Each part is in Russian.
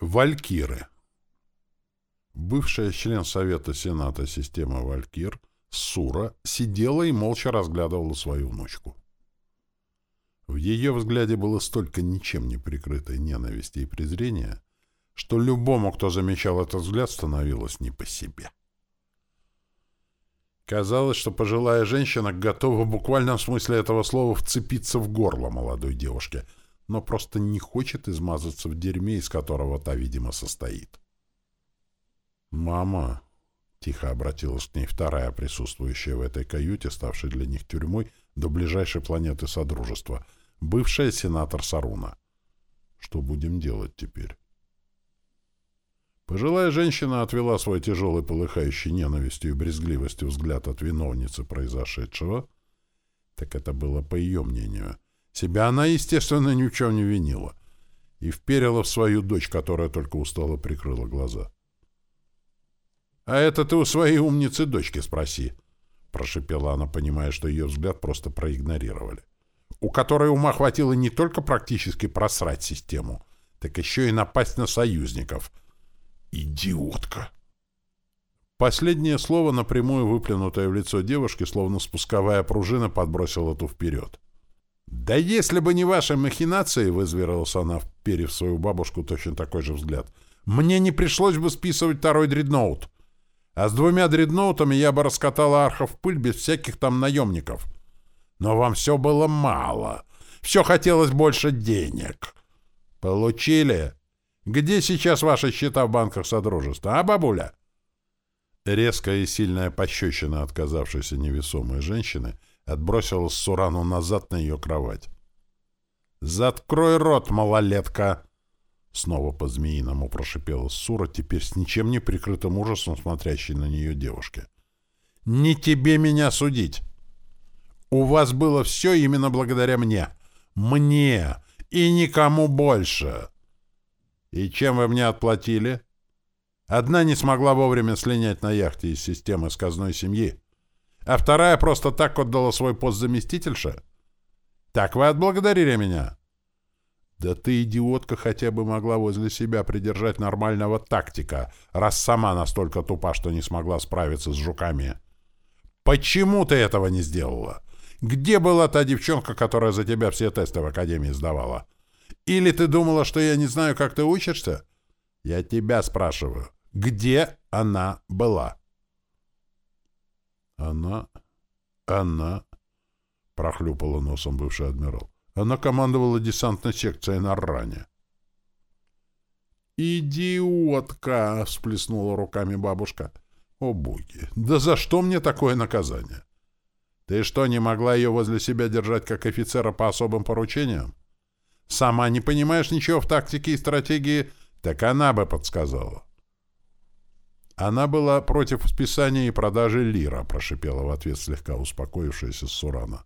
Валькиры. Бывшая член Совета Сената системы Валькир, Сура, сидела и молча разглядывала свою внучку. В ее взгляде было столько ничем не прикрытой ненависти и презрения, что любому, кто замечал этот взгляд, становилось не по себе. Казалось, что пожилая женщина готова в буквальном смысле этого слова вцепиться в горло молодой девушке — но просто не хочет измазаться в дерьме, из которого та, видимо, состоит. «Мама!» — тихо обратилась к ней вторая присутствующая в этой каюте, ставшей для них тюрьмой до ближайшей планеты Содружества, бывшая сенатор Саруна. «Что будем делать теперь?» Пожилая женщина отвела свой тяжелый, полыхающий ненавистью и брезгливостью взгляд от виновницы произошедшего. Так это было по ее мнению — себя она, естественно, ни в чем не винила. И вперила в свою дочь, которая только устало прикрыла глаза. «А это ты у своей умницы дочки спроси», — прошипела она, понимая, что ее взгляд просто проигнорировали. «У которой ума хватило не только практически просрать систему, так еще и напасть на союзников. Идиотка!» Последнее слово, напрямую выплюнутое в лицо девушки, словно спусковая пружина, подбросило ту вперед. «Да если бы не ваши махинации», — вызверилась она, вперев свою бабушку точно такой же взгляд, «мне не пришлось бы списывать второй дредноут. А с двумя дредноутами я бы раскатала архов в пыль без всяких там наемников. Но вам все было мало. Все хотелось больше денег. Получили? Где сейчас ваши счета в банках Содружества, а, бабуля?» Резкая и сильная пощечина отказавшейся невесомой женщины — отбросила Сурану назад на ее кровать. «Заткрой рот, малолетка!» Снова по-змеиному прошипела Сура, теперь с ничем не прикрытым ужасом смотрящей на нее девушке. «Не тебе меня судить! У вас было все именно благодаря мне! Мне! И никому больше! И чем вы мне отплатили?» Одна не смогла вовремя слинять на яхте из системы сказной семьи, а вторая просто так отдала свой пост заместительше? Так вы отблагодарили меня? Да ты, идиотка, хотя бы могла возле себя придержать нормального тактика, раз сама настолько тупа, что не смогла справиться с жуками. Почему ты этого не сделала? Где была та девчонка, которая за тебя все тесты в академии сдавала? Или ты думала, что я не знаю, как ты учишься? Я тебя спрашиваю. Где она была? Она... Она... Прохлюпала носом бывший адмирал. Она командовала десантной секцией на ране. «Идиотка!» — всплеснула руками бабушка. «О, боги! Да за что мне такое наказание? Ты что, не могла ее возле себя держать как офицера по особым поручениям? Сама не понимаешь ничего в тактике и стратегии, так она бы подсказала». Она была против списания и продажи лира, прошипела в ответ слегка успокоившаяся Сурана.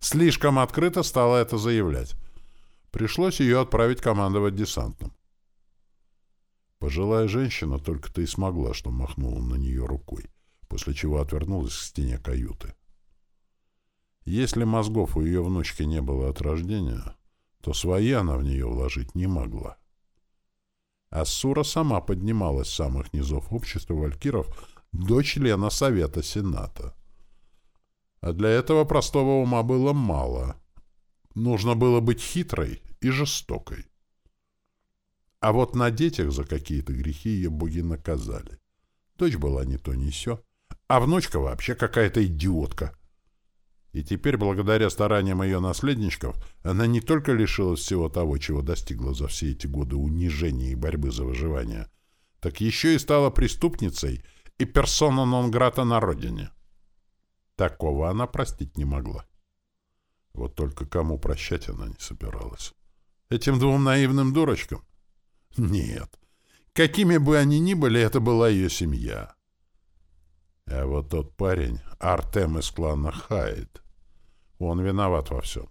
Слишком открыто стала это заявлять. Пришлось ее отправить командовать десантом. Пожилая женщина только-то и смогла, что махнула на нее рукой, после чего отвернулась к стене каюты. Если мозгов у ее внучки не было от рождения, то свои она в нее вложить не могла. Ассура сама поднималась с самых низов общества валькиров до члена Совета Сената. А для этого простого ума было мало. Нужно было быть хитрой и жестокой. А вот на детях за какие-то грехи ее боги наказали. Дочь была не то ни сё, а внучка вообще какая-то идиотка — и теперь, благодаря стараниям ее наследничков, она не только лишилась всего того, чего достигла за все эти годы унижения и борьбы за выживание, так еще и стала преступницей и персона нон-грата на родине. Такого она простить не могла. Вот только кому прощать она не собиралась. Этим двум наивным дурочкам? Нет. Какими бы они ни были, это была ее семья. А вот тот парень, Артем из клана Хайд, он виноват во всем.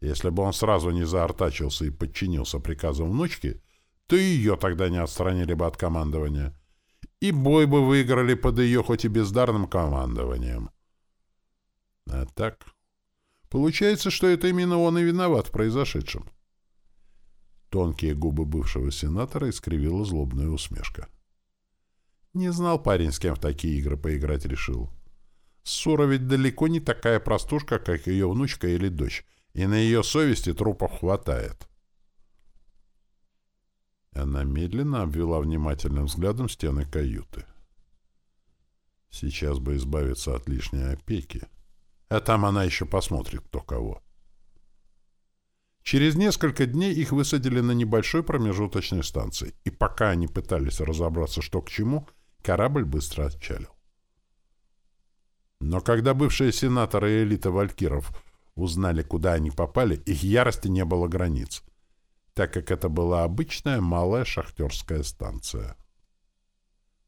Если бы он сразу не заортачился и подчинился приказам внучки, то ее тогда не отстранили бы от командования. И бой бы выиграли под ее хоть и бездарным командованием. А так... Получается, что это именно он и виноват в произошедшем. Тонкие губы бывшего сенатора искривила злобная усмешка. Не знал парень, с кем в такие игры поиграть решил. Сура ведь далеко не такая простушка, как ее внучка или дочь, и на ее совести трупов хватает. Она медленно обвела внимательным взглядом стены каюты. Сейчас бы избавиться от лишней опеки. А там она еще посмотрит, кто кого. Через несколько дней их высадили на небольшой промежуточной станции, и пока они пытались разобраться, что к чему, корабль быстро отчалил. Но когда бывшие сенаторы и элита валькиров узнали, куда они попали, их ярости не было границ, так как это была обычная малая шахтерская станция.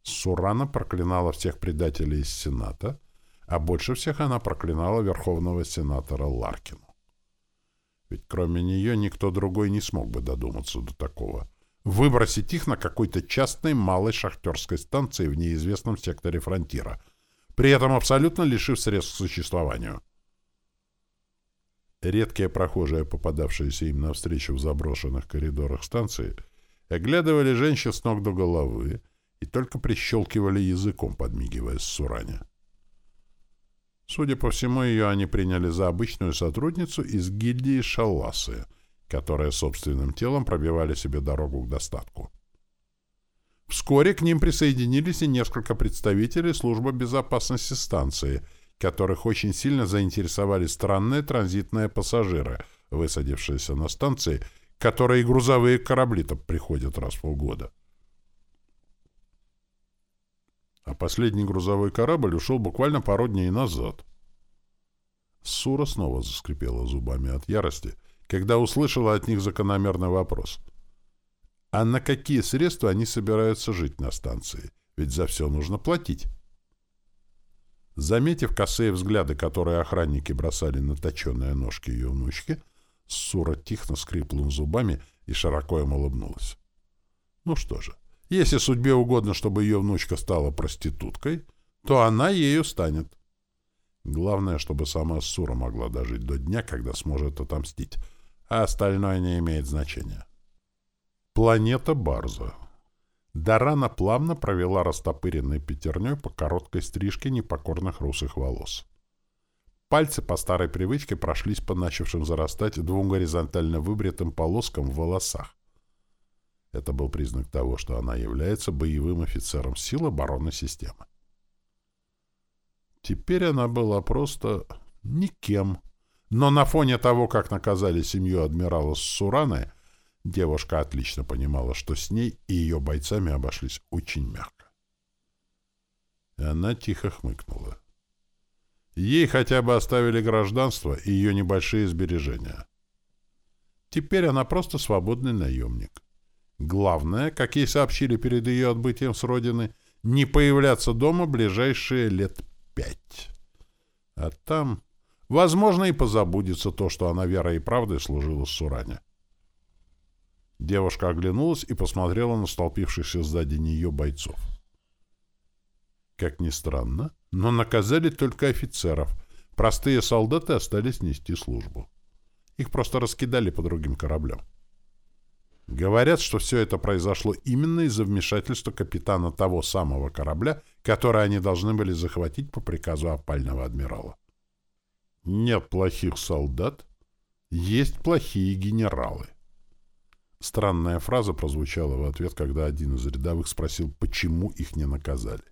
Сурана проклинала всех предателей из Сената, а больше всех она проклинала верховного сенатора Ларкину. Ведь кроме нее никто другой не смог бы додуматься до такого. Выбросить их на какой-то частной малой шахтерской станции в неизвестном секторе фронтира, при этом абсолютно лишив средств к существованию. Редкие прохожие, попадавшиеся им навстречу в заброшенных коридорах станции, оглядывали женщин с ног до головы и только прищелкивали языком, подмигивая с Суране. Судя по всему, ее они приняли за обычную сотрудницу из гильдии Шалласы, которые собственным телом пробивали себе дорогу к достатку. Вскоре к ним присоединились и несколько представителей службы безопасности станции, которых очень сильно заинтересовали странные транзитные пассажиры, высадившиеся на станции, которые грузовые корабли-то приходят раз в полгода. а последний грузовой корабль ушел буквально пару дней назад. Сура снова заскрипела зубами от ярости, когда услышала от них закономерный вопрос. А на какие средства они собираются жить на станции? Ведь за все нужно платить. Заметив косые взгляды, которые охранники бросали на точеные ножки ее внучки, Сура тихо скрипнула зубами и широко им улыбнулась. Ну что же, если судьбе угодно, чтобы ее внучка стала проституткой, то она ею станет. Главное, чтобы сама Сура могла дожить до дня, когда сможет отомстить, а остальное не имеет значения. Планета Барза. Дарана плавно провела растопыренной пятерней по короткой стрижке непокорных русых волос. Пальцы по старой привычке прошлись по начавшим зарастать двум горизонтально выбритым полоскам в волосах. Это был признак того, что она является боевым офицером сил обороны системы. Теперь она была просто никем. Но на фоне того, как наказали семью адмирала Сураны, девушка отлично понимала, что с ней и ее бойцами обошлись очень мягко. И она тихо хмыкнула. Ей хотя бы оставили гражданство и ее небольшие сбережения. Теперь она просто свободный наемник. Главное, как ей сообщили перед ее отбытием с родины, не появляться дома ближайшие лет пять. А там, возможно, и позабудется то, что она верой и правдой служила Суране. Девушка оглянулась и посмотрела на столпившихся сзади нее бойцов. Как ни странно, но наказали только офицеров. Простые солдаты остались нести службу. Их просто раскидали по другим кораблям. Говорят, что все это произошло именно из-за вмешательства капитана того самого корабля, который они должны были захватить по приказу опального адмирала. Нет плохих солдат, есть плохие генералы. Странная фраза прозвучала в ответ, когда один из рядовых спросил, почему их не наказали.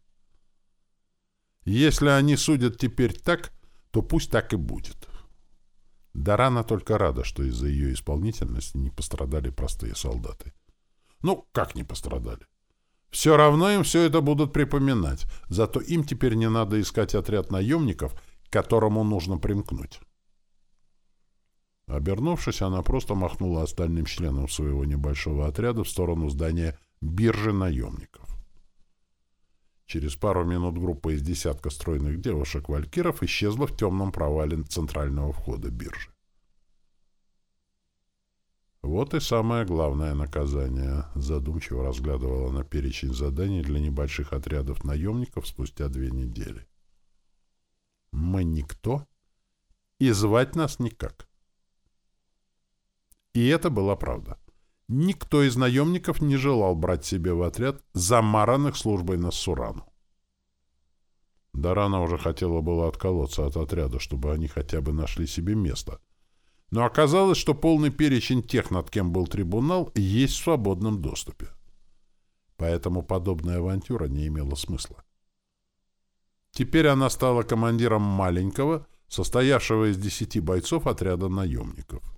Если они судят теперь так, то пусть так и будет. Дарана только рада, что из-за ее исполнительности не пострадали простые солдаты. Ну, как не пострадали? Все равно им все это будут припоминать, зато им теперь не надо искать отряд наемников, к которому нужно примкнуть. Обернувшись, она просто махнула остальным членам своего небольшого отряда в сторону здания биржи наемников. Через пару минут группа из десятка стройных девушек-валькиров исчезла в темном провале центрального входа биржи. Вот и самое главное наказание. Задумчиво разглядывала на перечень заданий для небольших отрядов наемников спустя две недели. Мы никто, и звать нас никак. И это была правда. Никто из наемников не желал брать себе в отряд замаранных службой на Сурану. Дарана уже хотела было отколоться от отряда, чтобы они хотя бы нашли себе место. Но оказалось, что полный перечень тех, над кем был трибунал, есть в свободном доступе. Поэтому подобная авантюра не имела смысла. Теперь она стала командиром маленького, состоявшего из десяти бойцов отряда наемников.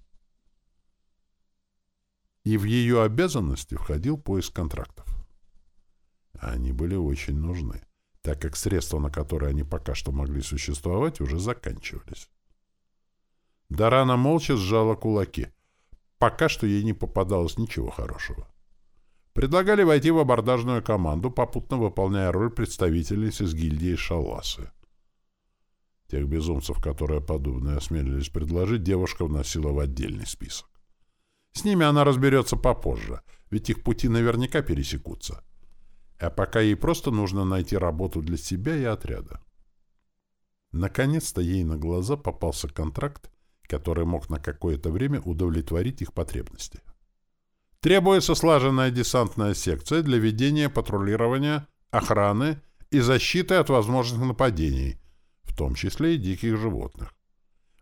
И в ее обязанности входил поиск контрактов. Они были очень нужны так как средства, на которые они пока что могли существовать, уже заканчивались. Дарана молча сжала кулаки. Пока что ей не попадалось ничего хорошего. Предлагали войти в абордажную команду, попутно выполняя роль представителей из гильдии Шаласы. Тех безумцев, которые подобное осмелились предложить, девушка вносила в отдельный список. С ними она разберется попозже, ведь их пути наверняка пересекутся а пока ей просто нужно найти работу для себя и отряда. Наконец-то ей на глаза попался контракт, который мог на какое-то время удовлетворить их потребности. Требуется слаженная десантная секция для ведения патрулирования, охраны и защиты от возможных нападений, в том числе и диких животных.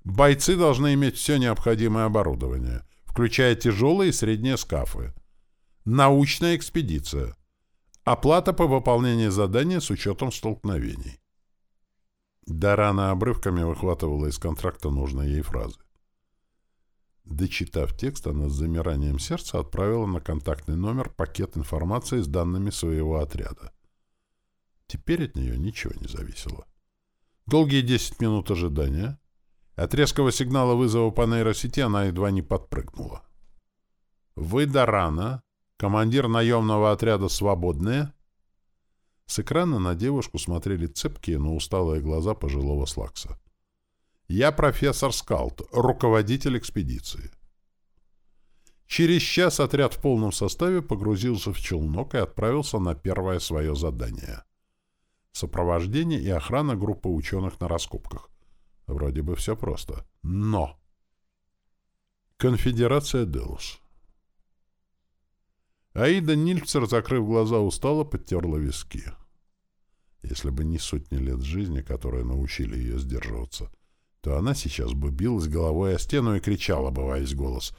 Бойцы должны иметь все необходимое оборудование, включая тяжелые и средние скафы. Научная экспедиция — Оплата по выполнению задания с учетом столкновений. Дарана обрывками выхватывала из контракта нужные ей фразы. Дочитав текст, она с замиранием сердца отправила на контактный номер пакет информации с данными своего отряда. Теперь от нее ничего не зависело. Долгие 10 минут ожидания. От резкого сигнала вызова по нейросети она едва не подпрыгнула. «Вы, Дарана, Командир наемного отряда «Свободные»? С экрана на девушку смотрели цепкие, но усталые глаза пожилого Слакса. «Я профессор Скалт, руководитель экспедиции». Через час отряд в полном составе погрузился в челнок и отправился на первое свое задание. Сопровождение и охрана группы ученых на раскопках. Вроде бы все просто. Но! Конфедерация Делус. Аида Нильцер, закрыв глаза, устало подтерла виски. Если бы не сотни лет жизни, которые научили ее сдерживаться, то она сейчас бы билась головой о стену и кричала бы весь голос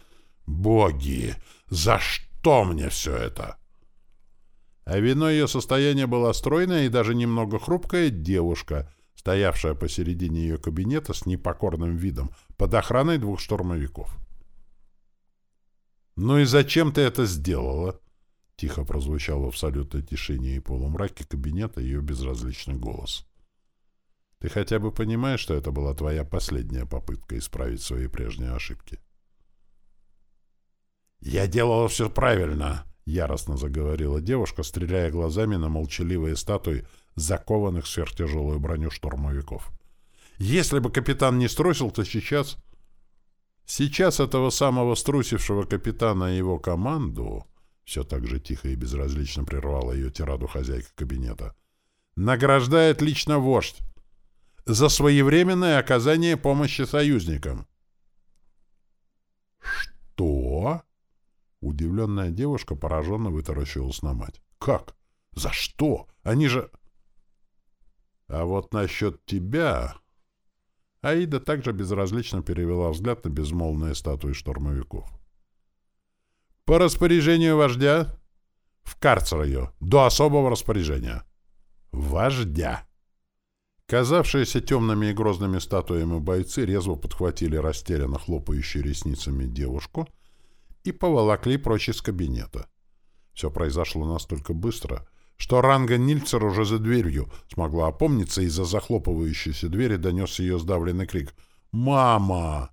«Боги! За что мне все это?» А виной ее состояния была стройная и даже немного хрупкая девушка, стоявшая посередине ее кабинета с непокорным видом под охраной двух штурмовиков. «Ну и зачем ты это сделала?» Тихо прозвучал в абсолютной тишине и полумраке кабинета ее безразличный голос. «Ты хотя бы понимаешь, что это была твоя последняя попытка исправить свои прежние ошибки?» «Я делала все правильно!» — яростно заговорила девушка, стреляя глазами на молчаливые статуи закованных сверхтяжелую броню штурмовиков. «Если бы капитан не струсил, то сейчас...» Сейчас этого самого струсившего капитана и его команду все так же тихо и безразлично прервала ее тираду хозяйка кабинета. «Награждает лично вождь за своевременное оказание помощи союзникам». «Что?» Удивленная девушка пораженно вытаращилась на мать. «Как? За что? Они же...» «А вот насчет тебя...» Аида также безразлично перевела взгляд на безмолвные статуи штурмовиков. По распоряжению вождя в карцер ее, до особого распоряжения. Вождя. Казавшиеся темными и грозными статуями бойцы резво подхватили растерянно хлопающие ресницами девушку и поволокли прочь из кабинета. Все произошло настолько быстро, что Ранга Нильцер уже за дверью смогла опомниться, из-за захлопывающейся двери донес ее сдавленный крик «Мама!».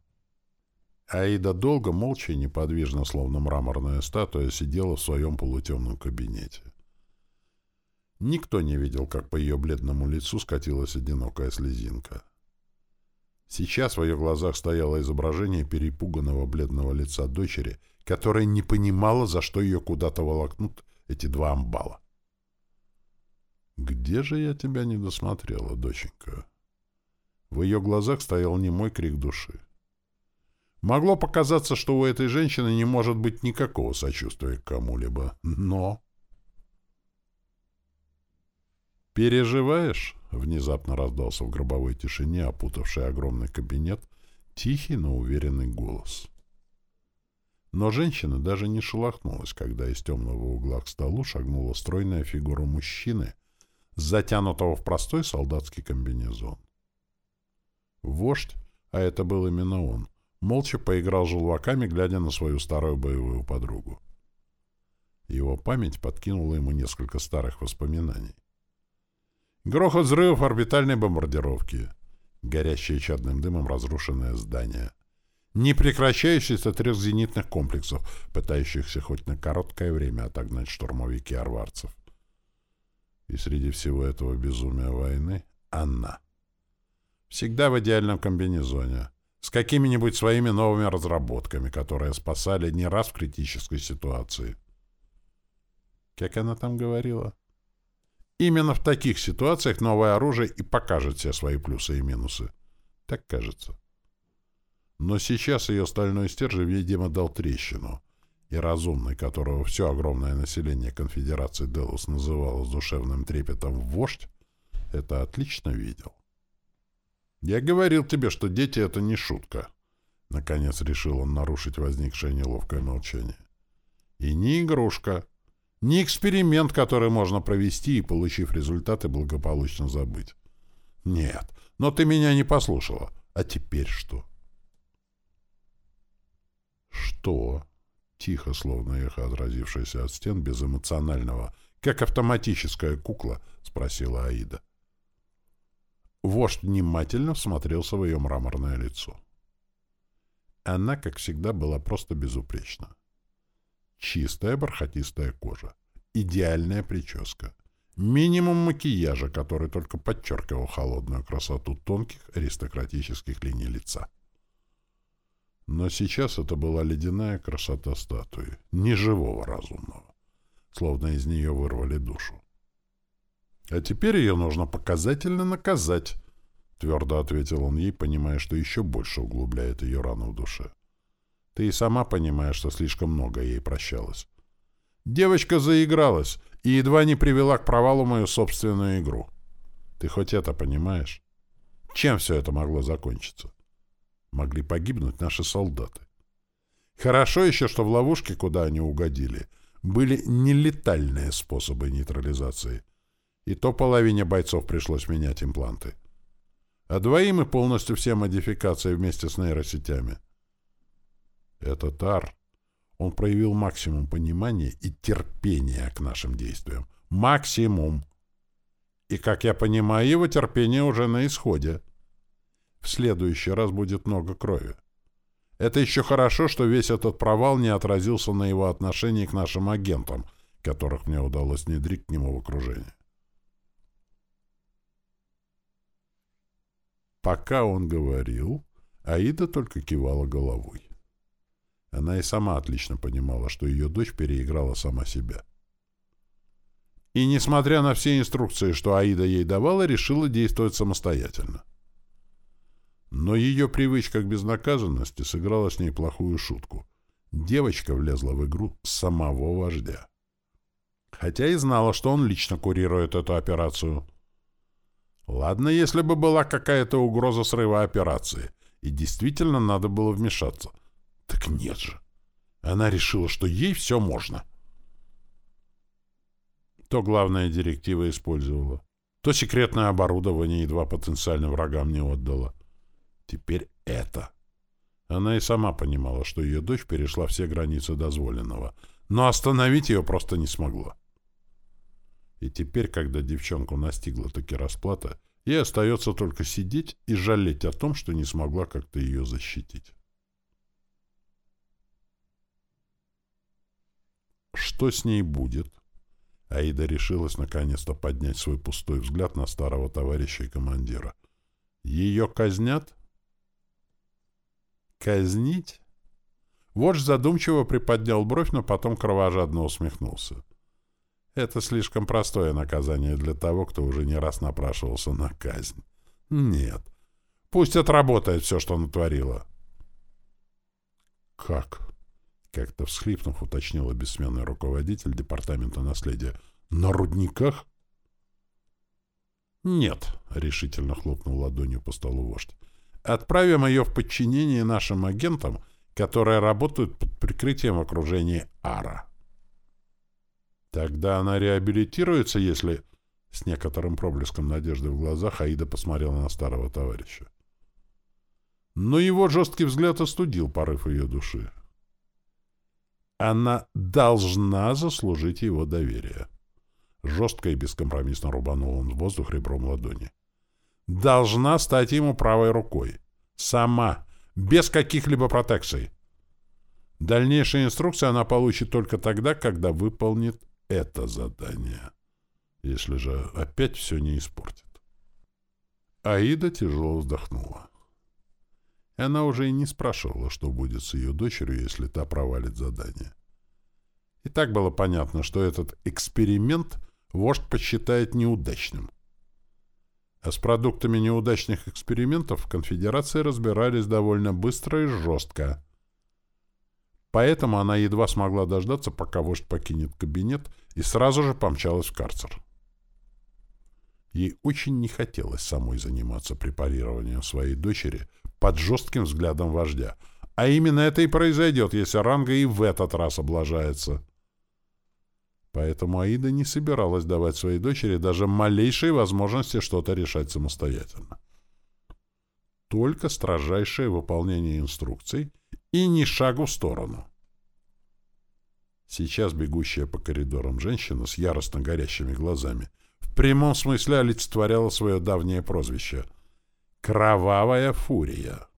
Аида долго, молча и неподвижно, словно мраморная статуя, сидела в своем полутемном кабинете. Никто не видел, как по ее бледному лицу скатилась одинокая слезинка. Сейчас в ее глазах стояло изображение перепуганного бледного лица дочери, которая не понимала, за что ее куда-то волокнут эти два амбала. «Где же я тебя не досмотрела, доченька?» В ее глазах стоял немой крик души. Могло показаться, что у этой женщины не может быть никакого сочувствия к кому-либо, но... «Переживаешь?» — внезапно раздался в гробовой тишине, опутавший огромный кабинет, тихий, но уверенный голос. Но женщина даже не шелохнулась, когда из темного угла к столу шагнула стройная фигура мужчины, затянутого в простой солдатский комбинезон. Вождь, а это был именно он, молча поиграл желваками, глядя на свою старую боевую подругу. Его память подкинула ему несколько старых воспоминаний. Грохот взрывов орбитальной бомбардировки, горящее чадным дымом разрушенное здание — непрекращающийся трех зенитных комплексов, пытающихся хоть на короткое время отогнать штурмовики арварцев. И среди всего этого безумия войны — она. Всегда в идеальном комбинезоне, с какими-нибудь своими новыми разработками, которые спасали не раз в критической ситуации. Как она там говорила? Именно в таких ситуациях новое оружие и покажет все свои плюсы и минусы. Так кажется. Но сейчас ее стальной стержень, видимо, дал трещину, и разумный, которого все огромное население конфедерации Делус называло с душевным трепетом «вождь», это отлично видел. «Я говорил тебе, что дети — это не шутка», — наконец решил он нарушить возникшее неловкое молчание. «И не игрушка, не эксперимент, который можно провести и, получив результаты, благополучно забыть. Нет, но ты меня не послушала. А теперь что?» «Что?» — тихо, словно эхо, отразившееся от стен, безэмоционального, как автоматическая кукла, — спросила Аида. Вождь внимательно всмотрелся в ее мраморное лицо. Она, как всегда, была просто безупречна. Чистая бархатистая кожа, идеальная прическа, минимум макияжа, который только подчеркивал холодную красоту тонких аристократических линий лица. Но сейчас это была ледяная красота статуи, неживого разумного, словно из нее вырвали душу. «А теперь ее нужно показательно наказать», — твердо ответил он ей, понимая, что еще больше углубляет ее рану в душе. «Ты и сама понимаешь, что слишком много ей прощалось. Девочка заигралась и едва не привела к провалу мою собственную игру. Ты хоть это понимаешь? Чем все это могло закончиться?» Могли погибнуть наши солдаты. Хорошо еще, что в ловушке, куда они угодили, были нелетальные способы нейтрализации. И то половине бойцов пришлось менять импланты. А двоим и полностью все модификации вместе с нейросетями. Этот Ар, он проявил максимум понимания и терпения к нашим действиям. Максимум! И, как я понимаю, его терпение уже на исходе. В следующий раз будет много крови. Это еще хорошо, что весь этот провал не отразился на его отношении к нашим агентам, которых мне удалось внедрить к нему в окружение. Пока он говорил, Аида только кивала головой. Она и сама отлично понимала, что ее дочь переиграла сама себя. И, несмотря на все инструкции, что Аида ей давала, решила действовать самостоятельно. Но ее привычка к безнаказанности сыграла с ней плохую шутку. Девочка влезла в игру самого вождя. Хотя и знала, что он лично курирует эту операцию. Ладно, если бы была какая-то угроза срыва операции, и действительно надо было вмешаться. Так нет же. Она решила, что ей все можно. То главная директива использовала, то секретное оборудование едва потенциальным врагам не отдала. Теперь это. Она и сама понимала, что ее дочь перешла все границы дозволенного, но остановить ее просто не смогла. И теперь, когда девчонку настигла таки расплата, ей остается только сидеть и жалеть о том, что не смогла как-то ее защитить. Что с ней будет? Аида решилась наконец-то поднять свой пустой взгляд на старого товарища и командира. Ее казнят? — Казнить? Вождь задумчиво приподнял бровь, но потом кровожадно усмехнулся. Это слишком простое наказание для того, кто уже не раз напрашивался на казнь. Нет. Пусть отработает все, что натворила. Как? Как-то всхлипнув, уточнила бессменный руководитель департамента наследия. На рудниках? Нет, решительно хлопнул ладонью по столу вождь. Отправим ее в подчинение нашим агентам, которые работают под прикрытием окружения Ара. Тогда она реабилитируется, если... С некоторым проблеском надежды в глазах Аида посмотрела на старого товарища. Но его жесткий взгляд остудил порыв ее души. Она должна заслужить его доверие. Жестко и бескомпромиссно рубанул он в воздух ребром ладони. Должна стать ему правой рукой. Сама. Без каких-либо протекций. Дальнейшие инструкции она получит только тогда, когда выполнит это задание. Если же опять все не испортит. Аида тяжело вздохнула. Она уже и не спрашивала, что будет с ее дочерью, если та провалит задание. И так было понятно, что этот эксперимент вождь посчитает неудачным. А с продуктами неудачных экспериментов в конфедерации разбирались довольно быстро и жестко. Поэтому она едва смогла дождаться, пока вождь покинет кабинет, и сразу же помчалась в карцер. Ей очень не хотелось самой заниматься препарированием своей дочери под жестким взглядом вождя. А именно это и произойдет, если Ранга и в этот раз облажается. Поэтому Аида не собиралась давать своей дочери даже малейшей возможности что-то решать самостоятельно. Только строжайшее выполнение инструкций и ни шагу в сторону. Сейчас бегущая по коридорам женщина с яростно горящими глазами в прямом смысле олицетворяла свое давнее прозвище — «Кровавая фурия».